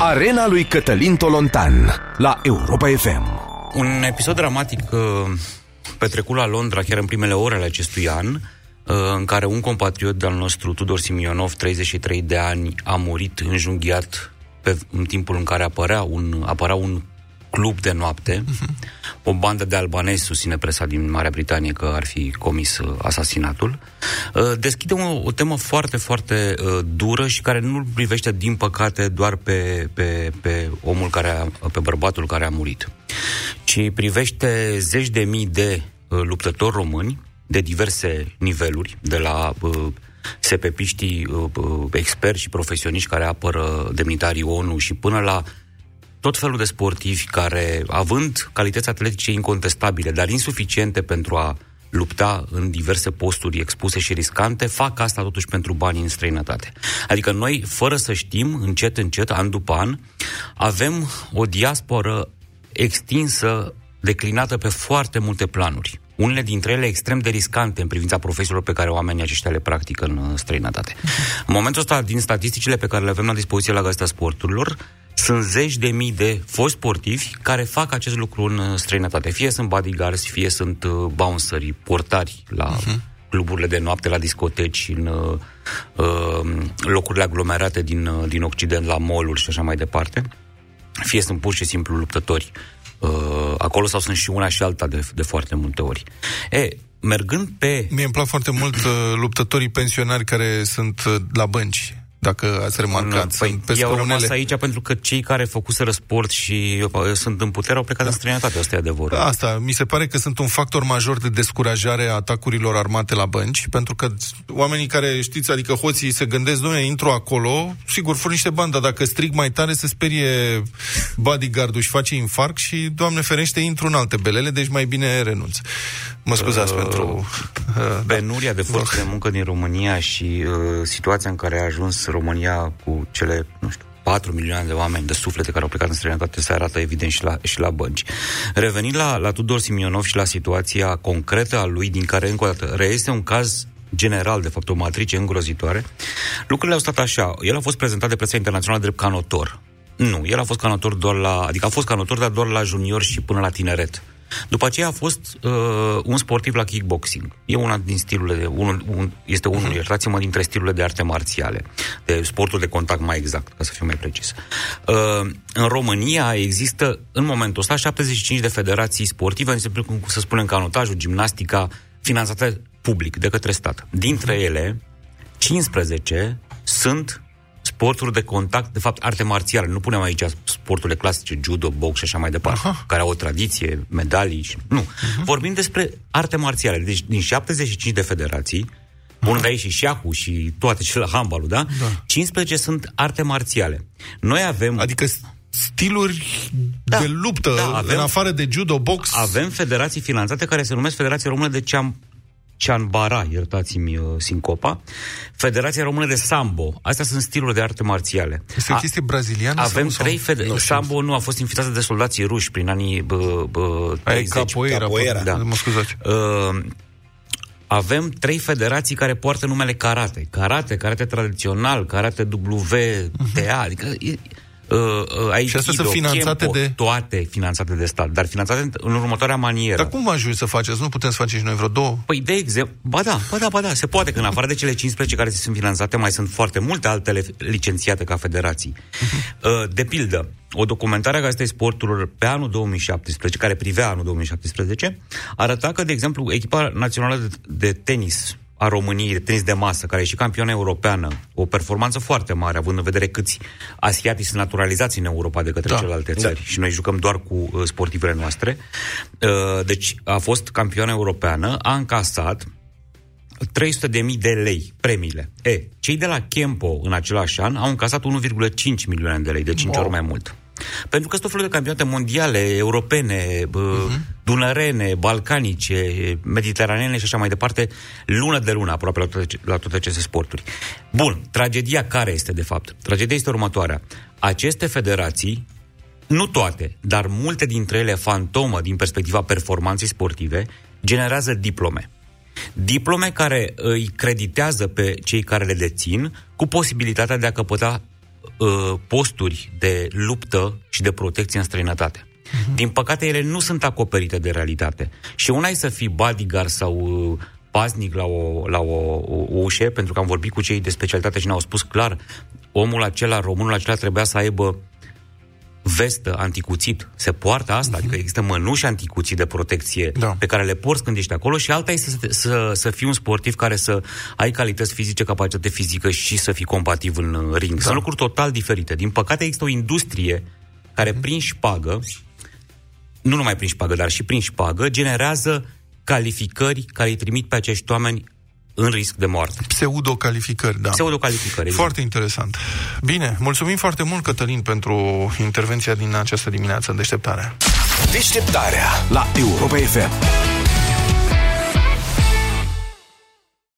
Arena lui Cătălin Tolontan la Europa FM. Un episod dramatic uh, petrecut la Londra chiar în primele ore ale acestui an, uh, în care un compatriot al nostru, Tudor Simionov, 33 de ani, a murit înjunghiat pe, în timpul în care apărea un, apărea un club de noapte. Uh-huh. O bandă de albanezi susține presa din Marea Britanie că ar fi comis uh, asasinatul. Uh, deschide o, o temă foarte, foarte uh, dură și care nu privește, din păcate, doar pe, pe, pe omul care a, pe bărbatul care a murit, ci privește zeci de mii de luptători români de diverse niveluri, de la sepepiștii experți și profesioniști care apără demnitarii ONU și până la tot felul de sportivi care, având calități atletice incontestabile, dar insuficiente pentru a lupta în diverse posturi expuse și riscante, fac asta totuși pentru bani în străinătate. Adică noi, fără să știm, încet, încet, an după an, avem o diasporă extinsă, declinată pe foarte multe planuri. Unele dintre ele extrem de riscante în privința profesiilor pe care oamenii aceștia le practică în străinătate. În momentul ăsta, din statisticile pe care le avem la dispoziție la Gazeta Sporturilor, sunt zeci de mii de foști sportivi care fac acest lucru în uh, străinătate. Fie sunt bodyguards, fie sunt uh, bounceri, portari la uh-huh. cluburile de noapte, la discoteci, în uh, uh, locurile aglomerate din, uh, din Occident, la mall și așa mai departe. Fie sunt pur și simplu luptători uh, acolo sau sunt și una și alta de, de foarte multe ori. E, mergând pe... Mie îmi plac foarte mult uh, luptătorii pensionari care sunt uh, la bănci dacă ați remarcat. Păi, pe eu rămas aici pentru că cei care făcuseră sport și eu, eu sunt în putere au plecat da. în străinătate, asta e adevărul. Asta, mi se pare că sunt un factor major de descurajare a atacurilor armate la bănci, pentru că oamenii care, știți, adică hoții se gândesc, domnule, intru acolo, sigur, fur niște bani, dar dacă strig mai tare se sperie bodyguard-ul și face infarct și, doamne ferește, intru în alte belele, deci mai bine renunț. Mă scuzați uh, pentru... Uh, penuria da. de forță de muncă din România și uh, situația în care a ajuns România cu cele, nu știu, 4 milioane de oameni de suflete care au plecat în străinătate se arată evident și la, și la bănci. Revenind la, la Tudor Simionov și la situația concretă a lui, din care încă o dată reiese un caz general, de fapt, o matrice îngrozitoare, lucrurile au stat așa. El a fost prezentat de presa internațională drept canotor. Nu, el a fost canotor doar la... Adică a fost canotor, dar doar la junior și până la tineret. După aceea a fost uh, un sportiv la kickboxing. E una din stilurile, unul, un, este unul, uh-huh. iertați-mă, dintre stilurile de arte marțiale, de sportul de contact mai exact, ca să fiu mai precis. Uh, în România există, în momentul ăsta, 75 de federații sportive, în cum să spunem, canotajul, gimnastica, finanțate public, de către stat. Dintre uh-huh. ele, 15 sunt sporturi de contact, de fapt, arte marțiale. Nu punem aici sporturile clasice, judo, box și așa mai departe, Aha. care au o tradiție, medalii și... Nu. Uh-huh. Vorbim despre arte marțiale. Deci, din 75 de federații, Bun, de aici și șahul și toate cele handbalul, da? da? 15 sunt arte marțiale. Noi avem... Adică stiluri da, de luptă, da, avem, în afară de judo, box. Avem federații finanțate care se numesc Federația Română de Ceam, Cianbara, iertați-mi uh, sincopa, Federația Română de Sambo. Astea sunt stiluri de arte marțiale. Este o chestie braziliană? Avem sau, trei federații. Nu, Sambo nu a fost înființată de soldații ruși prin anii bă, bă, 30. Capoeira. Capoeira. Da. Mă scuzați. Uh, avem trei federații care poartă numele karate. Karate, karate tradițional, karate WTA, uh-huh. adică Uh, uh, aici și astea sunt finanțate Chempo, de... Toate finanțate de stat, dar finanțate în, în următoarea manieră. Dar cum ajungi să faceți? Nu putem să facem și noi vreo două? Păi, de exemplu, ba da, ba da, ba da, se poate că în afară de cele 15 care sunt finanțate, mai sunt foarte multe altele licențiate ca federații. Uh-huh. Uh, de pildă, o documentare a Gazetei Sporturilor pe anul 2017, care privea anul 2017, arăta că, de exemplu, echipa națională de, de tenis a României de tenis de masă, care e și campioană europeană, o performanță foarte mare, având în vedere câți asiatici sunt naturalizați în Europa de către da, celelalte da. țări da. și noi jucăm doar cu uh, sportivele noastre. Uh, deci a fost campioană europeană, a încasat 300.000 de lei premiile. E, cei de la Kempo în același an au încasat 1,5 milioane de lei, de 5 wow. ori mai mult. Pentru că sunt tot felul de campionate mondiale, europene, uh-huh. dunărene, balcanice, mediteranene și așa mai departe, lună de lună aproape la toate, la toate aceste sporturi. Bun, tragedia care este de fapt? Tragedia este următoarea. Aceste federații nu toate, dar multe dintre ele fantomă din perspectiva performanței sportive, generează diplome. Diplome care îi creditează pe cei care le dețin cu posibilitatea de a căpăta uh, posturi de luptă și de protecție în străinătate. Uh-huh. Din păcate, ele nu sunt acoperite de realitate. Și una e să fii bodyguard sau uh, paznic la o, la o, o, o ușă, pentru că am vorbit cu cei de specialitate și ne-au spus clar, omul acela, românul acela trebuia să aibă vestă anticuțit. Se poartă asta, uh-huh. adică există mănuși anticuțit de protecție da. pe care le porți când ești acolo și alta este să, să, să fii un sportiv care să ai calități fizice, capacitate fizică și să fii compatibil în ring. Da. Sunt lucruri total diferite. Din păcate există o industrie care uh-huh. prin șpagă, nu numai prin șpagă, dar și prin șpagă, generează calificări care îi trimit pe acești oameni în risc de moarte. Pseudo-calificări, da. Pseudo-calificări, exact. Foarte interesant. Bine, mulțumim foarte mult, Cătălin, pentru intervenția din această dimineață în deșteptarea. Deșteptarea la Europa FM.